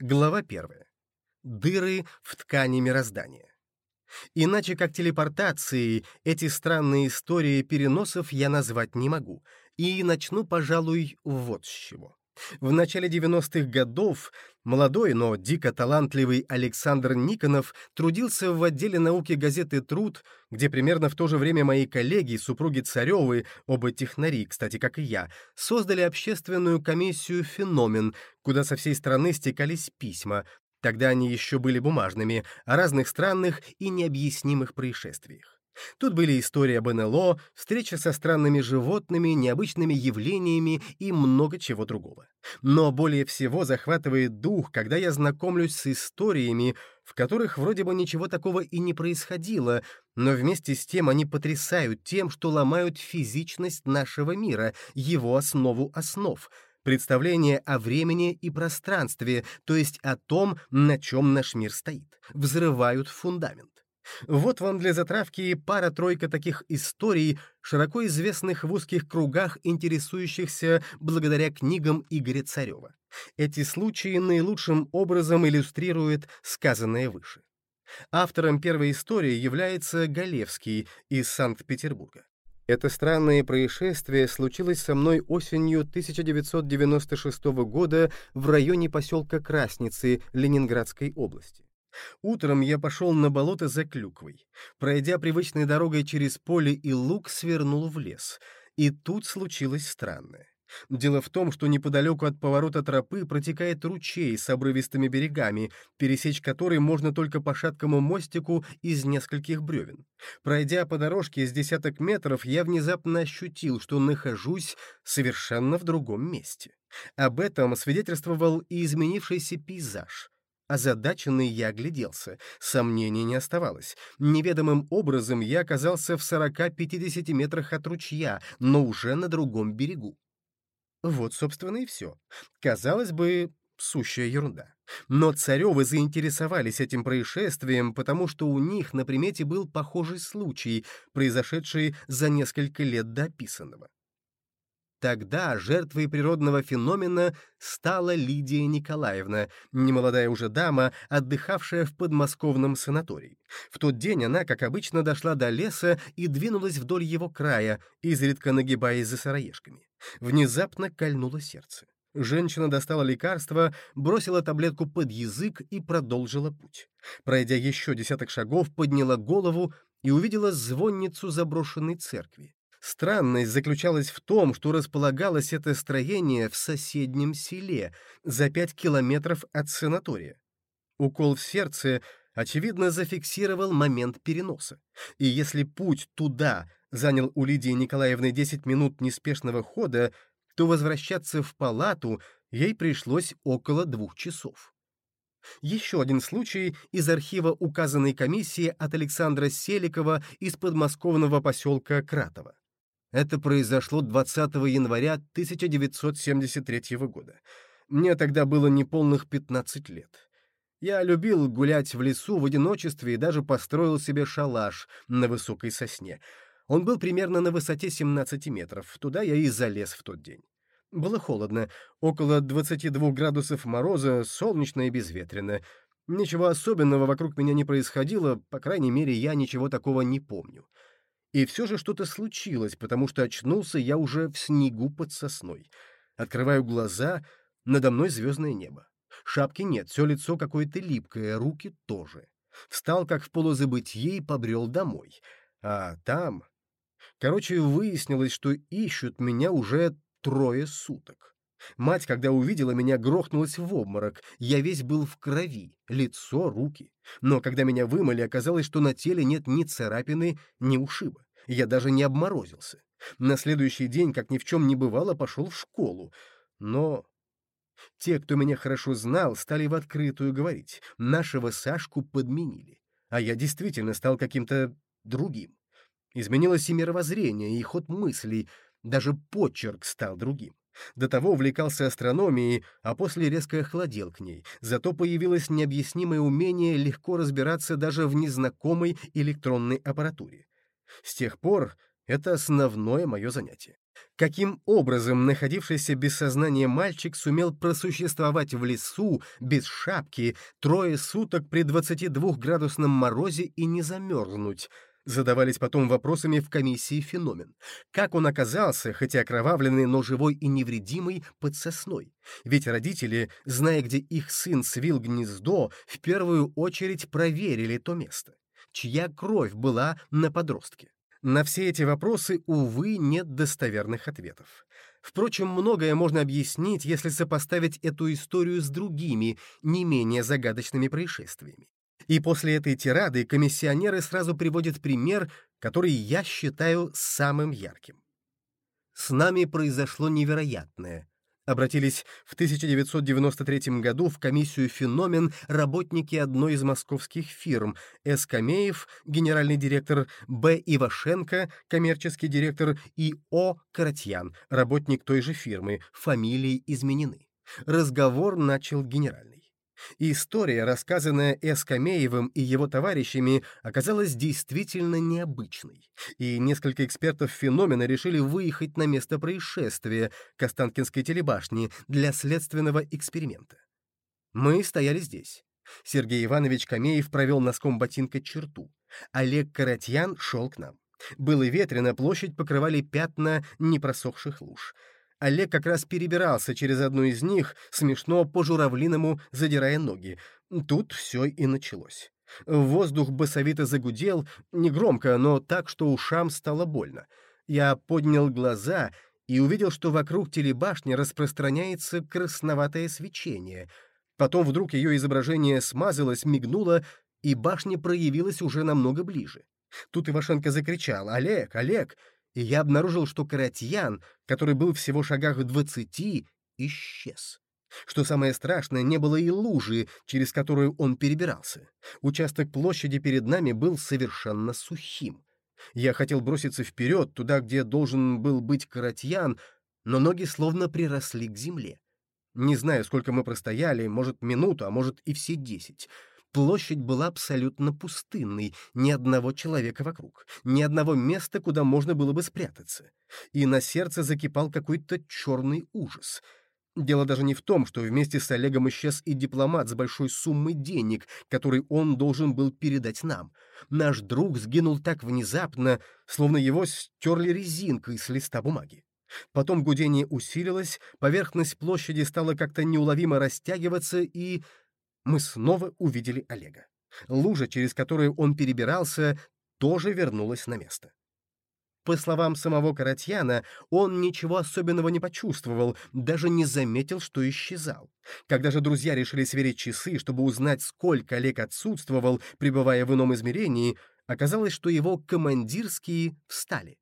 Глава первая. Дыры в ткани мироздания. Иначе как телепортацией эти странные истории переносов я назвать не могу, и начну, пожалуй, вот с чего. В начале 90-х годов молодой, но дико талантливый Александр Никонов трудился в отделе науки газеты «Труд», где примерно в то же время мои коллеги, супруги Царевы, оба технари, кстати, как и я, создали общественную комиссию «Феномен», куда со всей страны стекались письма, тогда они еще были бумажными, о разных странных и необъяснимых происшествиях. Тут были истории об встреча со странными животными, необычными явлениями и много чего другого. Но более всего захватывает дух, когда я знакомлюсь с историями, в которых вроде бы ничего такого и не происходило, но вместе с тем они потрясают тем, что ломают физичность нашего мира, его основу основ — представление о времени и пространстве, то есть о том, на чем наш мир стоит, взрывают фундамент. Вот вам для затравки пара-тройка таких историй, широко известных в узких кругах, интересующихся благодаря книгам Игоря Царева. Эти случаи наилучшим образом иллюстрируют сказанное выше. Автором первой истории является Галевский из Санкт-Петербурга. Это странное происшествие случилось со мной осенью 1996 года в районе поселка Красницы Ленинградской области. Утром я пошел на болото за клюквой. Пройдя привычной дорогой через поле и луг, свернул в лес. И тут случилось странное. Дело в том, что неподалеку от поворота тропы протекает ручей с обрывистыми берегами, пересечь который можно только по шаткому мостику из нескольких бревен. Пройдя по дорожке с десяток метров, я внезапно ощутил, что нахожусь совершенно в другом месте. Об этом свидетельствовал и изменившийся пейзаж — Озадаченный я огляделся. Сомнений не оставалось. Неведомым образом я оказался в 40-50 метрах от ручья, но уже на другом берегу. Вот, собственно, и все. Казалось бы, сущая ерунда. Но Царевы заинтересовались этим происшествием, потому что у них на примете был похожий случай, произошедший за несколько лет до описанного. Тогда жертвой природного феномена стала Лидия Николаевна, немолодая уже дама, отдыхавшая в подмосковном санатории. В тот день она, как обычно, дошла до леса и двинулась вдоль его края, изредка нагибаясь за сыроежками. Внезапно кольнуло сердце. Женщина достала лекарство, бросила таблетку под язык и продолжила путь. Пройдя еще десяток шагов, подняла голову и увидела звонницу заброшенной церкви. Странность заключалась в том, что располагалось это строение в соседнем селе, за пять километров от санатория. Укол в сердце, очевидно, зафиксировал момент переноса. И если путь туда занял у Лидии Николаевны 10 минут неспешного хода, то возвращаться в палату ей пришлось около двух часов. Еще один случай из архива указанной комиссии от Александра Селикова из подмосковного поселка Кратово. Это произошло 20 января 1973 года. Мне тогда было неполных 15 лет. Я любил гулять в лесу в одиночестве и даже построил себе шалаш на высокой сосне. Он был примерно на высоте 17 метров. Туда я и залез в тот день. Было холодно, около 22 градусов мороза, солнечно и безветренно. Ничего особенного вокруг меня не происходило, по крайней мере, я ничего такого не помню. И все же что-то случилось, потому что очнулся я уже в снегу под сосной. Открываю глаза, надо мной звездное небо. Шапки нет, все лицо какое-то липкое, руки тоже. Встал как в полузабытье и побрел домой. А там... Короче, выяснилось, что ищут меня уже трое суток. Мать, когда увидела меня, грохнулась в обморок. Я весь был в крови, лицо, руки. Но когда меня вымыли, оказалось, что на теле нет ни царапины, ни ушиба. Я даже не обморозился. На следующий день, как ни в чем не бывало, пошел в школу. Но те, кто меня хорошо знал, стали в открытую говорить. Нашего Сашку подменили. А я действительно стал каким-то другим. Изменилось и мировоззрение, и ход мыслей, даже почерк стал другим. До того увлекался астрономией, а после резко охладел к ней. Зато появилось необъяснимое умение легко разбираться даже в незнакомой электронной аппаратуре. С тех пор это основное мое занятие. Каким образом находившийся без сознания мальчик сумел просуществовать в лесу, без шапки, трое суток при 22-градусном морозе и не замерзнуть? Задавались потом вопросами в комиссии феномен. Как он оказался, хотя окровавленный, но живой и невредимый, под сосной? Ведь родители, зная, где их сын свил гнездо, в первую очередь проверили то место. Чья кровь была на подростке? На все эти вопросы, увы, нет достоверных ответов. Впрочем, многое можно объяснить, если сопоставить эту историю с другими, не менее загадочными происшествиями. И после этой тирады комиссионеры сразу приводят пример, который я считаю самым ярким. С нами произошло невероятное обратились в 1993 году в комиссию «Феномен» работники одной из московских фирм С. Камеев, генеральный директор, Б. Ивашенко, коммерческий директор и О. Каратьян, работник той же фирмы, фамилии изменены. Разговор начал генеральный. История, рассказанная Эскамеевым и его товарищами, оказалась действительно необычной, и несколько экспертов феномена решили выехать на место происшествия к Останкинской телебашне для следственного эксперимента. Мы стояли здесь. Сергей Иванович Камеев провел носком ботинка черту. Олег Каратьян шел к нам. Было ветрено, площадь покрывали пятна непросохших луж. Олег как раз перебирался через одну из них, смешно по-журавлиному задирая ноги. Тут все и началось. Воздух басовито загудел, негромко, но так, что ушам стало больно. Я поднял глаза и увидел, что вокруг телебашни распространяется красноватое свечение. Потом вдруг ее изображение смазалось, мигнуло, и башня проявилась уже намного ближе. Тут Ивашенко закричал «Олег! Олег!» И я обнаружил, что Каратьян, который был всего шагах двадцати, исчез. Что самое страшное, не было и лужи, через которую он перебирался. Участок площади перед нами был совершенно сухим. Я хотел броситься вперед, туда, где должен был быть Каратьян, но ноги словно приросли к земле. Не знаю, сколько мы простояли, может, минуту, а может, и все десять. Площадь была абсолютно пустынной, ни одного человека вокруг, ни одного места, куда можно было бы спрятаться. И на сердце закипал какой-то черный ужас. Дело даже не в том, что вместе с Олегом исчез и дипломат с большой суммой денег, который он должен был передать нам. Наш друг сгинул так внезапно, словно его стерли резинкой с листа бумаги. Потом гудение усилилось, поверхность площади стала как-то неуловимо растягиваться, и мы снова увидели Олега. Лужа, через которую он перебирался, тоже вернулась на место. По словам самого Каратьяна, он ничего особенного не почувствовал, даже не заметил, что исчезал. Когда же друзья решили сверить часы, чтобы узнать, сколько Олег отсутствовал, пребывая в ином измерении, оказалось, что его командирские встали.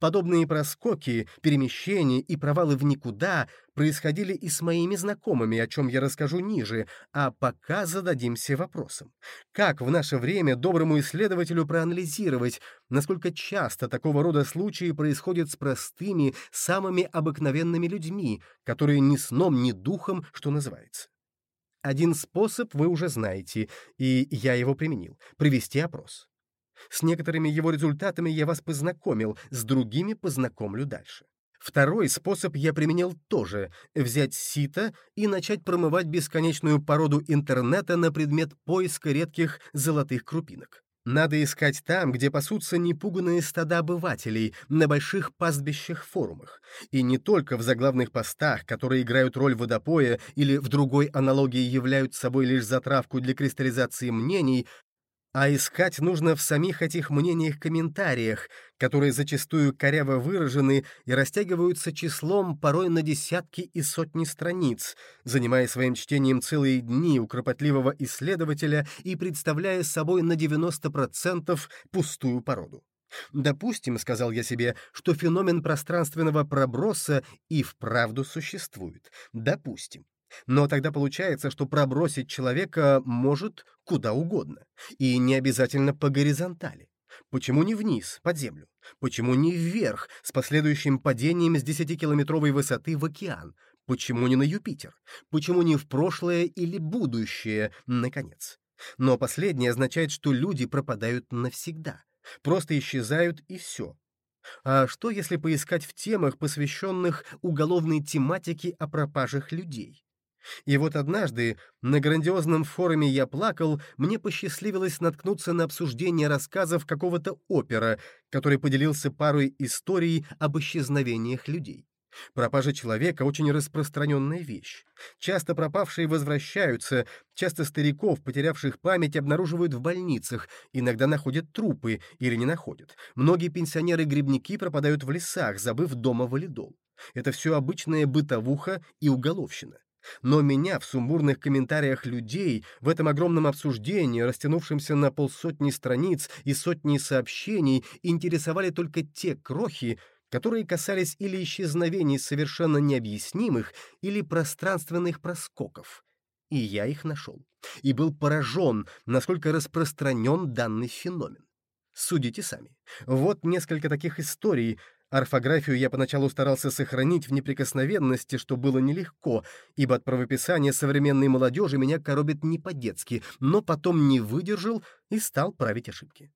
Подобные проскоки, перемещения и провалы в никуда происходили и с моими знакомыми, о чем я расскажу ниже, а пока зададимся вопросом. Как в наше время доброму исследователю проанализировать, насколько часто такого рода случаи происходят с простыми, самыми обыкновенными людьми, которые ни сном, ни духом, что называется? Один способ вы уже знаете, и я его применил — провести опрос. С некоторыми его результатами я вас познакомил, с другими познакомлю дальше. Второй способ я применил тоже — взять сито и начать промывать бесконечную породу интернета на предмет поиска редких золотых крупинок. Надо искать там, где пасутся непуганные стада обывателей, на больших пастбищах форумах. И не только в заглавных постах, которые играют роль водопоя или в другой аналогии являются собой лишь затравку для кристаллизации мнений, а искать нужно в самих этих мнениях-комментариях, которые зачастую коряво выражены и растягиваются числом порой на десятки и сотни страниц, занимая своим чтением целые дни у кропотливого исследователя и представляя собой на 90% пустую породу. Допустим, сказал я себе, что феномен пространственного проброса и вправду существует. Допустим. Но тогда получается, что пробросить человека может куда угодно, и не обязательно по горизонтали. Почему не вниз, под землю? Почему не вверх, с последующим падением с 10-километровой высоты в океан? Почему не на Юпитер? Почему не в прошлое или будущее, наконец? Но последнее означает, что люди пропадают навсегда. Просто исчезают и все. А что, если поискать в темах, посвященных уголовной тематике о пропажах людей? И вот однажды на грандиозном форуме «Я плакал» мне посчастливилось наткнуться на обсуждение рассказов какого-то опера, который поделился парой историй об исчезновениях людей. Пропажа человека — очень распространенная вещь. Часто пропавшие возвращаются, часто стариков, потерявших память, обнаруживают в больницах, иногда находят трупы или не находят. Многие пенсионеры-грибники пропадают в лесах, забыв дома валидол. Это все обычная бытовуха и уголовщина. Но меня в сумбурных комментариях людей, в этом огромном обсуждении, растянувшемся на полсотни страниц и сотни сообщений, интересовали только те крохи, которые касались или исчезновений совершенно необъяснимых, или пространственных проскоков. И я их нашел. И был поражен, насколько распространен данный феномен. Судите сами. Вот несколько таких историй, Орфографию я поначалу старался сохранить в неприкосновенности, что было нелегко, ибо от правописания современной молодежи меня коробит не по-детски, но потом не выдержал и стал править ошибки.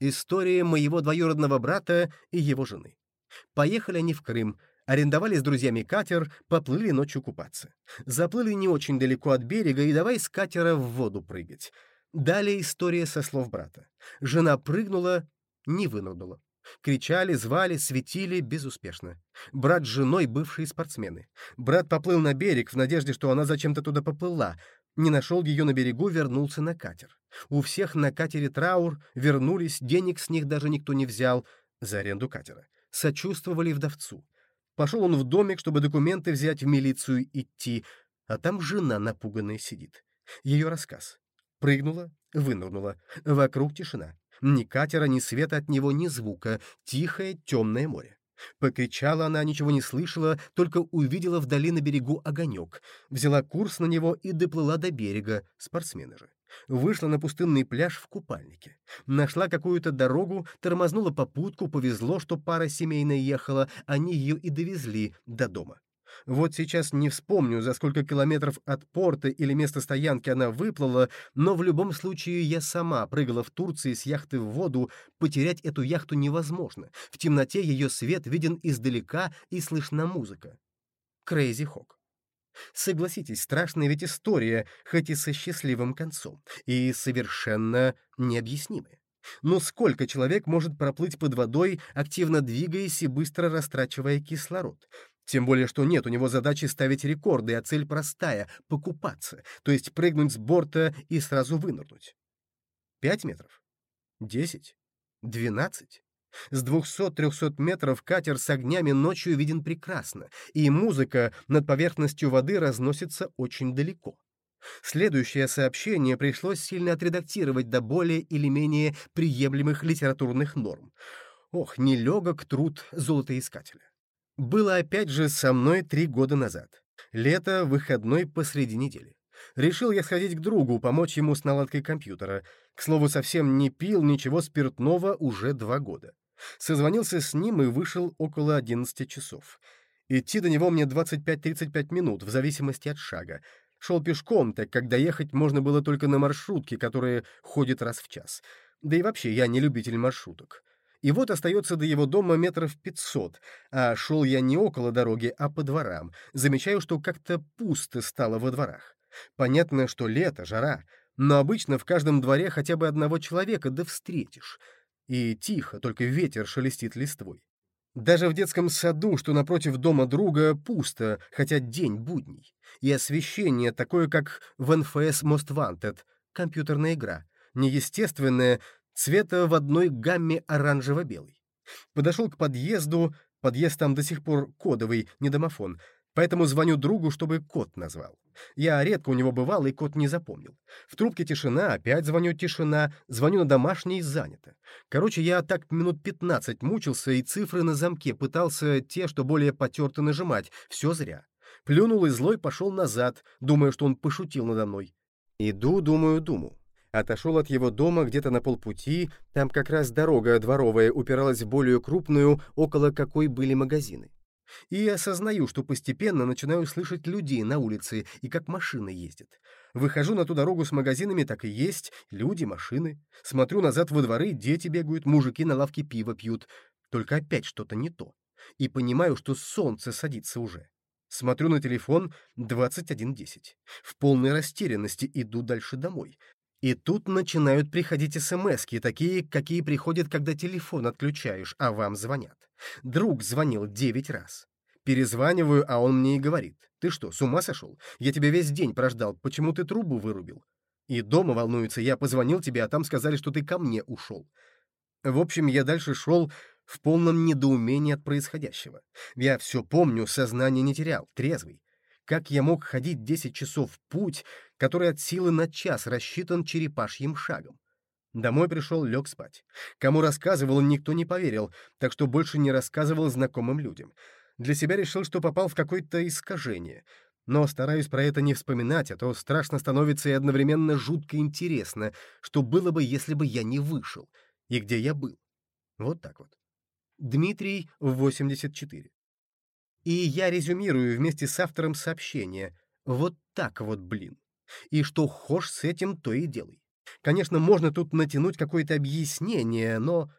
История моего двоюродного брата и его жены. Поехали они в Крым, арендовали с друзьями катер, поплыли ночью купаться. Заплыли не очень далеко от берега и давай с катера в воду прыгать. Далее история со слов брата. Жена прыгнула, не вынырнула. Кричали, звали, светили безуспешно. Брат с женой — бывшие спортсмены. Брат поплыл на берег в надежде, что она зачем-то туда поплыла. Не нашел ее на берегу, вернулся на катер. У всех на катере траур, вернулись, денег с них даже никто не взял за аренду катера. Сочувствовали вдовцу. Пошел он в домик, чтобы документы взять в милицию идти, а там жена напуганная сидит. Ее рассказ. Прыгнула, вынырнула. Вокруг тишина. Ни катера, ни света от него, ни звука. Тихое, темное море. Покричала она, ничего не слышала, только увидела вдали на берегу огонек. Взяла курс на него и доплыла до берега, спортсмены же. Вышла на пустынный пляж в купальнике. Нашла какую-то дорогу, тормознула попутку, повезло, что пара семейная ехала, они ее и довезли до дома. Вот сейчас не вспомню, за сколько километров от порта или места стоянки она выплыла, но в любом случае я сама прыгала в Турции с яхты в воду, потерять эту яхту невозможно. В темноте ее свет виден издалека и слышна музыка. Крейзи Хок. Согласитесь, страшная ведь история, хоть и со счастливым концом, и совершенно необъяснимая. Но сколько человек может проплыть под водой, активно двигаясь и быстро растрачивая кислород? Тем более, что нет у него задачи ставить рекорды, а цель простая — покупаться, то есть прыгнуть с борта и сразу вынырнуть. Пять метров? Десять? Двенадцать? С 200-300 метров катер с огнями ночью виден прекрасно, и музыка над поверхностью воды разносится очень далеко. Следующее сообщение пришлось сильно отредактировать до более или менее приемлемых литературных норм. Ох, нелегок труд золотоискателя. Было опять же со мной три года назад. Лето, выходной посреди недели. Решил я сходить к другу, помочь ему с наладкой компьютера. К слову, совсем не пил ничего спиртного уже два года. Созвонился с ним и вышел около 11 часов. Идти до него мне 25-35 минут, в зависимости от шага. Шел пешком, так как доехать можно было только на маршрутке, которая ходит раз в час. Да и вообще, я не любитель маршруток. И вот остается до его дома метров пятьсот, а шел я не около дороги, а по дворам. Замечаю, что как-то пусто стало во дворах. Понятно, что лето, жара, но обычно в каждом дворе хотя бы одного человека да встретишь. И тихо, только ветер шелестит листвой. Даже в детском саду, что напротив дома друга, пусто, хотя день будний. И освещение такое, как в НФС Most Wanted, компьютерная игра. Неестественное, цвета в одной гамме оранжево-белый. Подошел к подъезду, подъезд там до сих пор кодовый, не домофон, поэтому звоню другу, чтобы код назвал. Я редко у него бывал и код не запомнил. В трубке тишина, опять звоню тишина, звоню на домашний, занято. Короче, я так минут 15 мучился и цифры на замке пытался те, что более потерты нажимать, все зря. Плюнул и злой пошел назад, думая, что он пошутил надо мной. Иду, думаю, думаю. Отошел от его дома где-то на полпути, там как раз дорога дворовая упиралась в более крупную, около какой были магазины. И осознаю, что постепенно начинаю слышать людей на улице и как машины ездят. Выхожу на ту дорогу с магазинами, так и есть, люди, машины. Смотрю назад во дворы, дети бегают, мужики на лавке пиво пьют. только опять что-то не то. И понимаю, что солнце садится уже. Смотрю на телефон 21.10. В полной растерянности иду дальше домой. И тут начинают приходить смс такие, какие приходят, когда телефон отключаешь, а вам звонят. Друг звонил 9 раз. Перезваниваю, а он мне и говорит. «Ты что, с ума сошел? Я тебя весь день прождал, почему ты трубу вырубил?» И дома волнуется, я позвонил тебе, а там сказали, что ты ко мне ушел. В общем, я дальше шел в полном недоумении от происходящего. Я все помню, сознание не терял, трезвый. Как я мог ходить 10 часов в путь, который от силы на час рассчитан черепашьим шагом? Домой пришел, лег спать. Кому рассказывал, никто не поверил, так что больше не рассказывал знакомым людям. Для себя решил, что попал в какое-то искажение. Но стараюсь про это не вспоминать, а то страшно становится и одновременно жутко интересно, что было бы, если бы я не вышел, и где я был. Вот так вот. Дмитрий, 84. И я резюмирую вместе с автором сообщения. Вот так вот, блин. И что хошь с этим, то и делай. Конечно, можно тут натянуть какое-то объяснение, но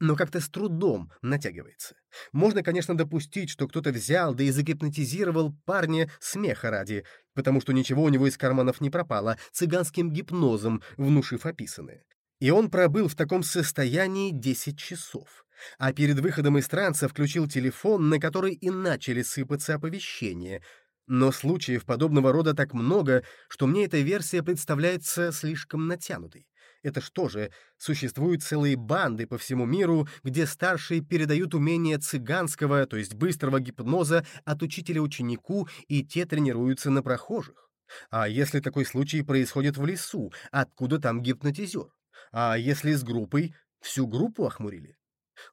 но как-то с трудом натягивается. Можно, конечно, допустить, что кто-то взял, да и загипнотизировал парня смеха ради, потому что ничего у него из карманов не пропало, цыганским гипнозом, внушив описанное. И он пробыл в таком состоянии 10 часов. А перед выходом из транса включил телефон, на который и начали сыпаться оповещения. Но случаев подобного рода так много, что мне эта версия представляется слишком натянутой. Это что же, существуют целые банды по всему миру, где старшие передают умения цыганского, то есть быстрого гипноза, от учителя ученику, и те тренируются на прохожих. А если такой случай происходит в лесу, откуда там гипнотизер? А если с группой, всю группу охмурили?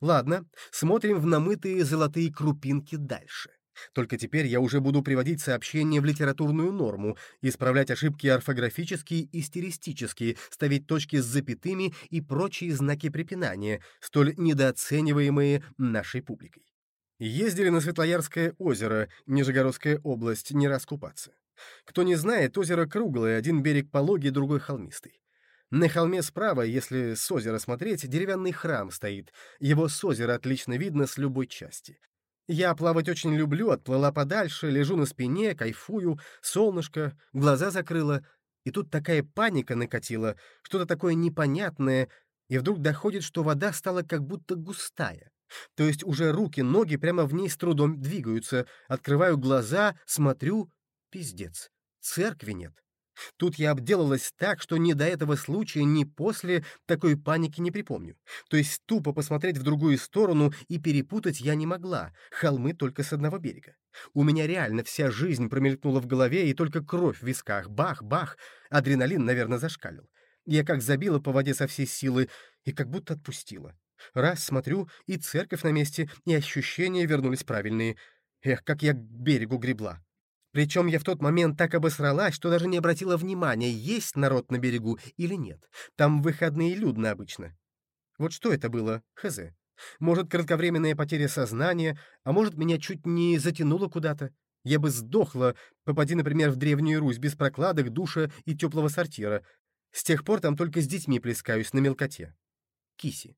Ладно, смотрим в намытые золотые крупинки дальше. Только теперь я уже буду приводить сообщения в литературную норму, исправлять ошибки орфографические и стилистические, ставить точки с запятыми и прочие знаки препинания, столь недооцениваемые нашей публикой. Ездили на Светлоярское озеро, Нижегородская область, не раскупаться. Кто не знает, озеро круглое, один берег пологий, другой холмистый. На холме справа, если с озера смотреть, деревянный храм стоит. Его с озера отлично видно с любой части. Я плавать очень люблю, отплыла подальше, лежу на спине, кайфую, солнышко, глаза закрыла. И тут такая паника накатила, что-то такое непонятное, и вдруг доходит, что вода стала как будто густая. То есть уже руки, ноги прямо в ней с трудом двигаются. Открываю глаза, смотрю — пиздец. Церкви нет. Тут я обделалась так, что ни до этого случая, ни после такой паники не припомню. То есть тупо посмотреть в другую сторону и перепутать я не могла, холмы только с одного берега. У меня реально вся жизнь промелькнула в голове, и только кровь в висках. Бах-бах! Адреналин, наверное, зашкалил. Я как забила по воде со всей силы и как будто отпустила. Раз смотрю, и церковь на месте, и ощущения вернулись правильные. Эх, как я к берегу гребла. Причем я в тот момент так обосралась, что даже не обратила внимания, есть народ на берегу или нет. Там выходные людно обычно. Вот что это было, хз. Может, кратковременная потеря сознания, а может, меня чуть не затянуло куда-то. Я бы сдохла, попади, например, в Древнюю Русь без прокладок, душа и теплого сортира. С тех пор там только с детьми плескаюсь на мелкоте. Киси.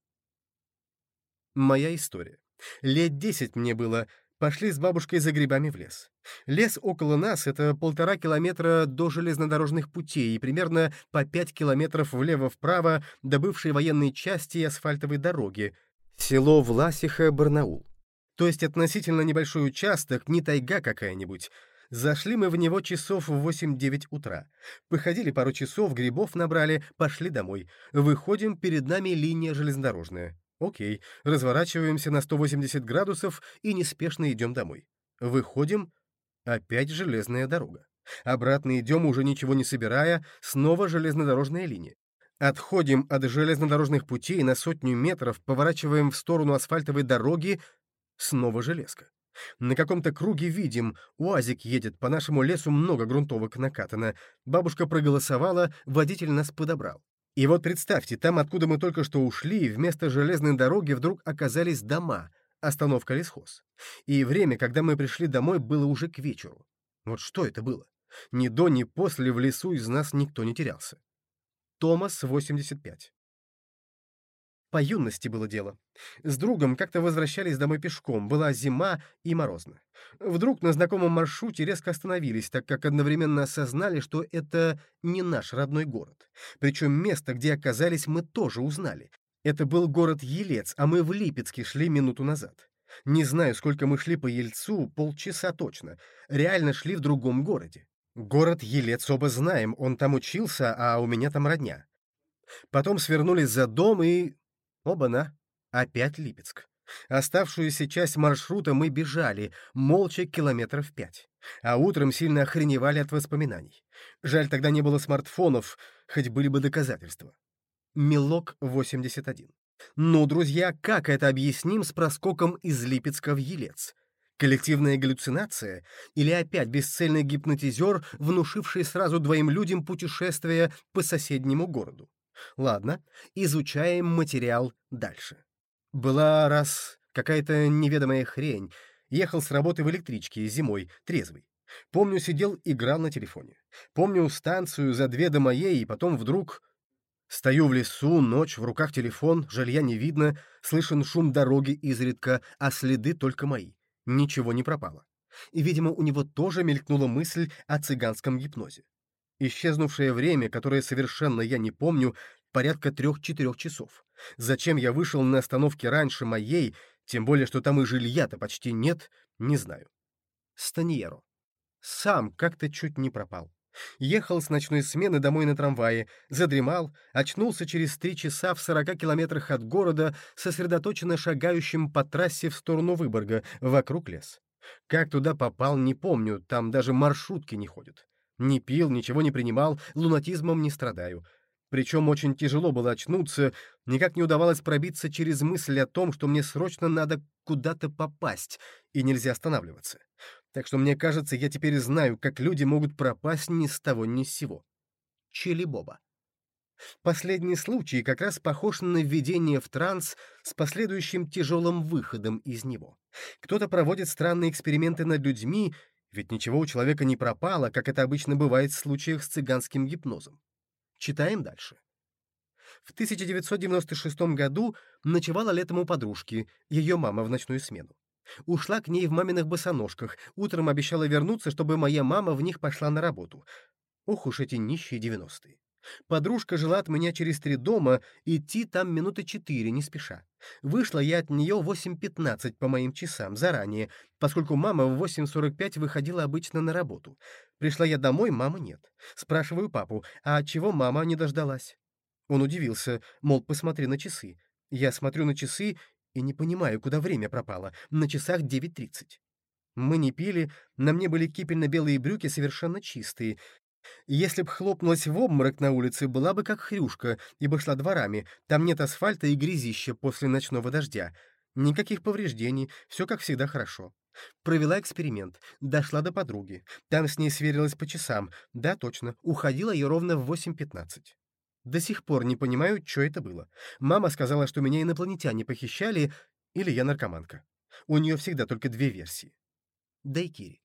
Моя история. Лет десять мне было, пошли с бабушкой за грибами в лес. Лес около нас — это полтора километра до железнодорожных путей и примерно по пять километров влево-вправо до бывшей военной части и асфальтовой дороги. Село Власиха, Барнаул. То есть относительно небольшой участок, не тайга какая-нибудь. Зашли мы в него часов в 8-9 утра. Походили пару часов, грибов набрали, пошли домой. Выходим, перед нами линия железнодорожная. Окей, разворачиваемся на 180 градусов и неспешно идем домой. Выходим, опять железная дорога. Обратно идем, уже ничего не собирая, снова железнодорожная линия. Отходим от железнодорожных путей на сотню метров, поворачиваем в сторону асфальтовой дороги, снова железка. На каком-то круге видим, УАЗик едет, по нашему лесу много грунтовок накатано. Бабушка проголосовала, водитель нас подобрал. И вот представьте, там, откуда мы только что ушли, вместо железной дороги вдруг оказались дома, остановка лесхоз. И время, когда мы пришли домой, было уже к вечеру. Вот что это было? Ни до, ни после в лесу из нас никто не терялся. Томас, 85. По юности было дело. С другом как-то возвращались домой пешком, была зима и морозно. Вдруг на знакомом маршруте резко остановились, так как одновременно осознали, что это не наш родной город. Причем место, где оказались, мы тоже узнали. Это был город Елец, а мы в Липецке шли минуту назад. Не знаю, сколько мы шли по Ельцу, полчаса точно. Реально шли в другом городе. Город Елец оба знаем, он там учился, а у меня там родня. Потом свернулись за дом и... Оба-на, опять Липецк. Оставшуюся часть маршрута мы бежали, молча километров пять. А утром сильно охреневали от воспоминаний. Жаль, тогда не было смартфонов, хоть были бы доказательства. Мелок 81. Ну, друзья, как это объясним с проскоком из Липецка в Елец? Коллективная галлюцинация или опять бесцельный гипнотизер, внушивший сразу двоим людям путешествие по соседнему городу? Ладно, изучаем материал дальше. Была раз какая-то неведомая хрень. Ехал с работы в электричке зимой, трезвый. Помню, сидел, играл на телефоне. Помню станцию за две до моей, и потом вдруг... Стою в лесу, ночь, в руках телефон, жилья не видно, слышен шум дороги изредка, а следы только мои. Ничего не пропало. И, видимо, у него тоже мелькнула мысль о цыганском гипнозе. Исчезнувшее время, которое совершенно я не помню, порядка трех-четырех часов. Зачем я вышел на остановке раньше моей, тем более, что там и жилья-то почти нет, не знаю. Станьеро. Сам как-то чуть не пропал. Ехал с ночной смены домой на трамвае, задремал, очнулся через три часа в сорока километрах от города, сосредоточенно шагающим по трассе в сторону Выборга, вокруг лес. Как туда попал, не помню, там даже маршрутки не ходят. Не пил, ничего не принимал, лунатизмом не страдаю. Причем очень тяжело было очнуться, никак не удавалось пробиться через мысль о том, что мне срочно надо куда-то попасть, и нельзя останавливаться. Так что мне кажется, я теперь знаю, как люди могут пропасть ни с того ни с сего. Чили Боба. Последний случай как раз похож на введение в транс с последующим тяжелым выходом из него. Кто-то проводит странные эксперименты над людьми, ведь ничего у человека не пропало, как это обычно бывает в случаях с цыганским гипнозом. Читаем дальше. В 1996 году ночевала летом у подружки, ее мама в ночную смену. Ушла к ней в маминых босоножках, утром обещала вернуться, чтобы моя мама в них пошла на работу. Ох уж эти нищие девяностые. Подружка жила от меня через три дома, идти там минуты четыре, не спеша. Вышла я от нее в 8.15 по моим часам, заранее, поскольку мама в 8.45 выходила обычно на работу. Пришла я домой, мамы нет. Спрашиваю папу, а чего мама не дождалась? Он удивился, мол, посмотри на часы. Я смотрю на часы и не понимаю, куда время пропало. На часах 9.30. Мы не пили, на мне были кипельно-белые брюки совершенно чистые, если б хлопнулась в обморок на улице, была бы как хрюшка, ибо шла дворами. Там нет асфальта и грязища после ночного дождя. Никаких повреждений, все как всегда хорошо. Провела эксперимент, дошла до подруги. Там с ней сверилась по часам. Да, точно, уходила я ровно в 8.15. До сих пор не понимаю, что это было. Мама сказала, что меня инопланетяне похищали, или я наркоманка. У нее всегда только две версии. Дайкири.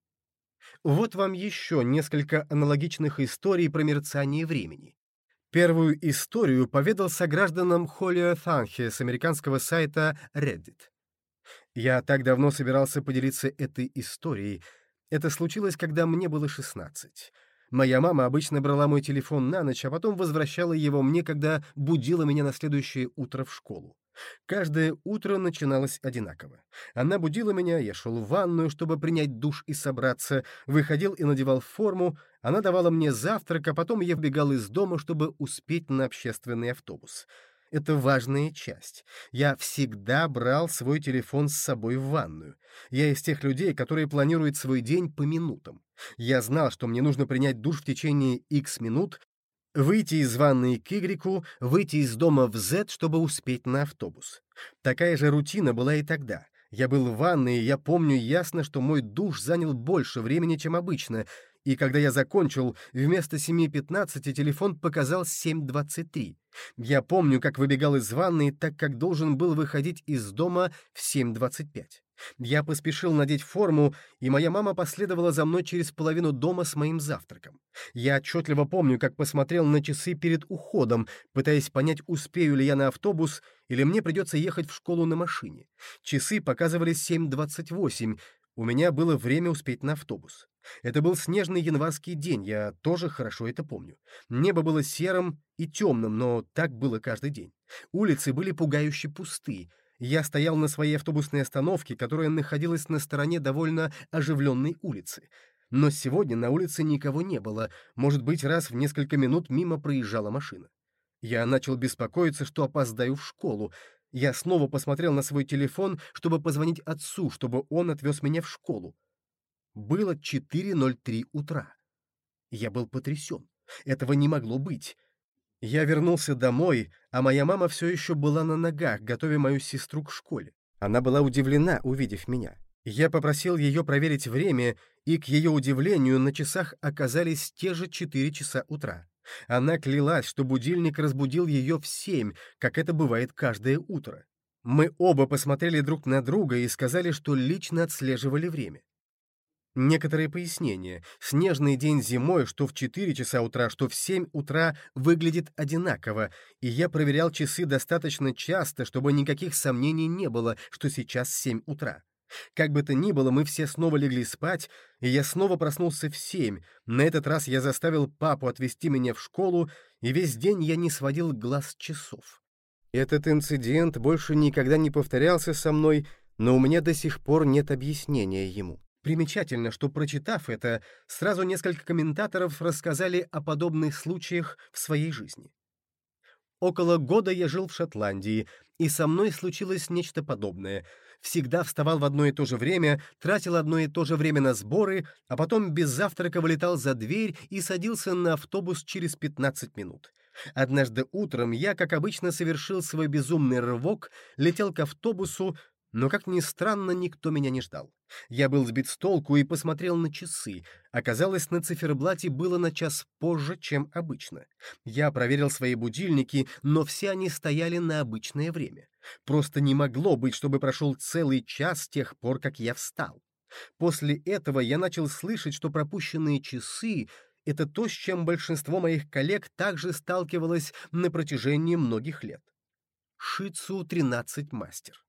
Вот вам еще несколько аналогичных историй про мерцание времени. Первую историю поведал согражданам Холио Фанхе с американского сайта Reddit. Я так давно собирался поделиться этой историей. Это случилось, когда мне было 16. Моя мама обычно брала мой телефон на ночь, а потом возвращала его мне, когда будила меня на следующее утро в школу. Каждое утро начиналось одинаково. Она будила меня, я шел в ванную, чтобы принять душ и собраться, выходил и надевал форму, она давала мне завтрак, а потом я вбегал из дома, чтобы успеть на общественный автобус. Это важная часть. Я всегда брал свой телефон с собой в ванную. Я из тех людей, которые планируют свой день по минутам. Я знал, что мне нужно принять душ в течение X минут, Выйти из ванной к Y, выйти из дома в Z, чтобы успеть на автобус. Такая же рутина была и тогда. Я был в ванной, и я помню ясно, что мой душ занял больше времени, чем обычно, и когда я закончил, вместо 7.15 телефон показал 7.23. Я помню, как выбегал из ванной, так как должен был выходить из дома в 7.25. Я поспешил надеть форму, и моя мама последовала за мной через половину дома с моим завтраком. Я отчетливо помню, как посмотрел на часы перед уходом, пытаясь понять, успею ли я на автобус, или мне придется ехать в школу на машине. Часы показывали 7.28, у меня было время успеть на автобус. Это был снежный январский день, я тоже хорошо это помню. Небо было серым и темным, но так было каждый день. Улицы были пугающе пусты, я стоял на своей автобусной остановке, которая находилась на стороне довольно оживленной улицы. Но сегодня на улице никого не было, может быть, раз в несколько минут мимо проезжала машина. Я начал беспокоиться, что опоздаю в школу. Я снова посмотрел на свой телефон, чтобы позвонить отцу, чтобы он отвез меня в школу. Было 4.03 утра. Я был потрясен. Этого не могло быть. Я вернулся домой, а моя мама все еще была на ногах, готовя мою сестру к школе. Она была удивлена, увидев меня. Я попросил ее проверить время, и, к ее удивлению, на часах оказались те же четыре часа утра. Она клялась, что будильник разбудил ее в семь, как это бывает каждое утро. Мы оба посмотрели друг на друга и сказали, что лично отслеживали время. Некоторые пояснения. Снежный день зимой, что в 4 часа утра, что в 7 утра, выглядит одинаково, и я проверял часы достаточно часто, чтобы никаких сомнений не было, что сейчас 7 утра. Как бы то ни было, мы все снова легли спать, и я снова проснулся в 7. На этот раз я заставил папу отвезти меня в школу, и весь день я не сводил глаз часов. Этот инцидент больше никогда не повторялся со мной, но у меня до сих пор нет объяснения ему. Примечательно, что, прочитав это, сразу несколько комментаторов рассказали о подобных случаях в своей жизни. Около года я жил в Шотландии, и со мной случилось нечто подобное. Всегда вставал в одно и то же время, тратил одно и то же время на сборы, а потом без завтрака вылетал за дверь и садился на автобус через 15 минут. Однажды утром я, как обычно, совершил свой безумный рывок, летел к автобусу, но, как ни странно, никто меня не ждал. Я был сбит с толку и посмотрел на часы. Оказалось, на циферблате было на час позже, чем обычно. Я проверил свои будильники, но все они стояли на обычное время. Просто не могло быть, чтобы прошел целый час с тех пор, как я встал. После этого я начал слышать, что пропущенные часы — это то, с чем большинство моих коллег также сталкивалось на протяжении многих лет. Шицу 13 мастер.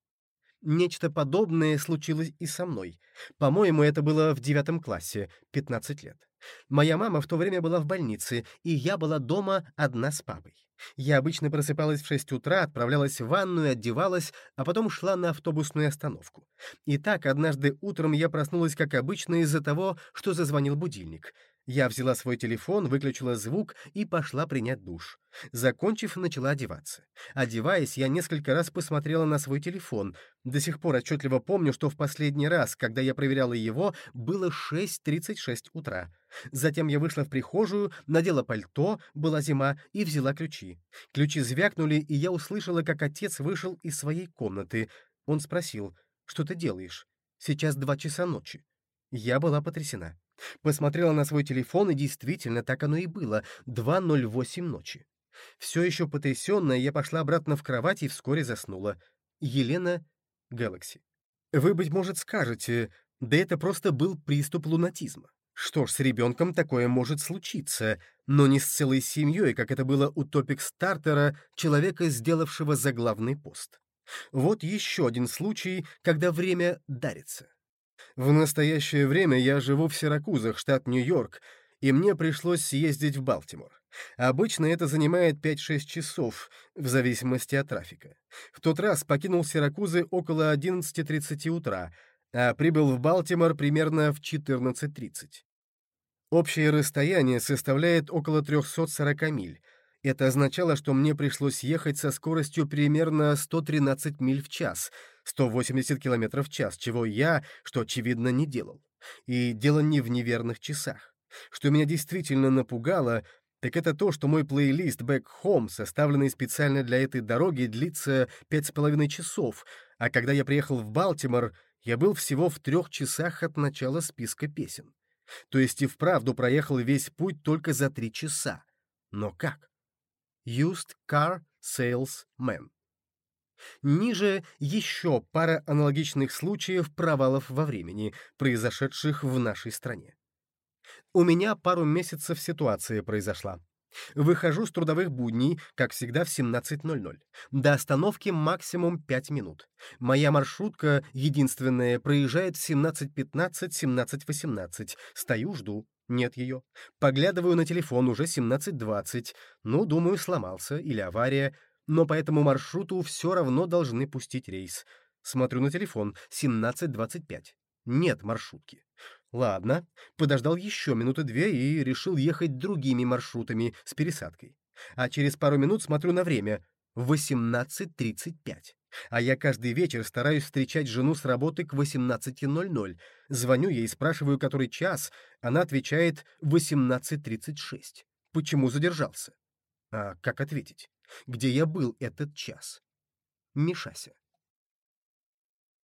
Нечто подобное случилось и со мной. По-моему, это было в девятом классе, 15 лет. Моя мама в то время была в больнице, и я была дома одна с папой. Я обычно просыпалась в 6 утра, отправлялась в ванную, одевалась, а потом шла на автобусную остановку. И так однажды утром я проснулась, как обычно, из-за того, что зазвонил будильник. Я взяла свой телефон, выключила звук и пошла принять душ. Закончив, начала одеваться. Одеваясь, я несколько раз посмотрела на свой телефон. До сих пор отчетливо помню, что в последний раз, когда я проверяла его, было 6.36 утра. Затем я вышла в прихожую, надела пальто, была зима, и взяла ключи. Ключи звякнули, и я услышала, как отец вышел из своей комнаты. Он спросил, «Что ты делаешь? Сейчас два часа ночи». Я была потрясена. Посмотрела на свой телефон, и действительно, так оно и было. 2.08 ночи. Все еще потрясенная, я пошла обратно в кровать и вскоре заснула. Елена Гэлакси. Вы, быть может, скажете, да это просто был приступ лунатизма. Что ж, с ребенком такое может случиться, но не с целой семьей, как это было у Топик Стартера, человека, сделавшего заглавный пост. Вот еще один случай, когда время дарится. В настоящее время я живу в Сиракузах, штат Нью-Йорк, и мне пришлось съездить в Балтимор. Обычно это занимает 5-6 часов, в зависимости от трафика. В тот раз покинул Сиракузы около 11.30 утра, а прибыл в Балтимор примерно в 14.30. Общее расстояние составляет около 340 миль, это означало, что мне пришлось ехать со скоростью примерно 113 миль в час, 180 км в час, чего я, что очевидно, не делал. И дело не в неверных часах. Что меня действительно напугало, так это то, что мой плейлист Back Home, составленный специально для этой дороги, длится пять с половиной часов, а когда я приехал в Балтимор, я был всего в трех часах от начала списка песен. То есть и вправду проехал весь путь только за три часа. Но как? Used Car Salesman. Ниже еще пара аналогичных случаев провалов во времени, произошедших в нашей стране. У меня пару месяцев ситуация произошла. Выхожу с трудовых будней, как всегда, в 17.00. До остановки максимум 5 минут. Моя маршрутка, единственная, проезжает в 17.15, 17.18. Стою, жду. Нет ее. Поглядываю на телефон, уже 17.20. Ну, думаю, сломался или авария. Но по этому маршруту все равно должны пустить рейс. Смотрю на телефон, 17.25. Нет маршрутки. Ладно, подождал еще минуты две и решил ехать другими маршрутами с пересадкой. А через пару минут смотрю на время — 18.35. А я каждый вечер стараюсь встречать жену с работы к 18.00. Звоню ей, спрашиваю, который час. Она отвечает 18.36. Почему задержался? А как ответить? Где я был этот час? Мишася.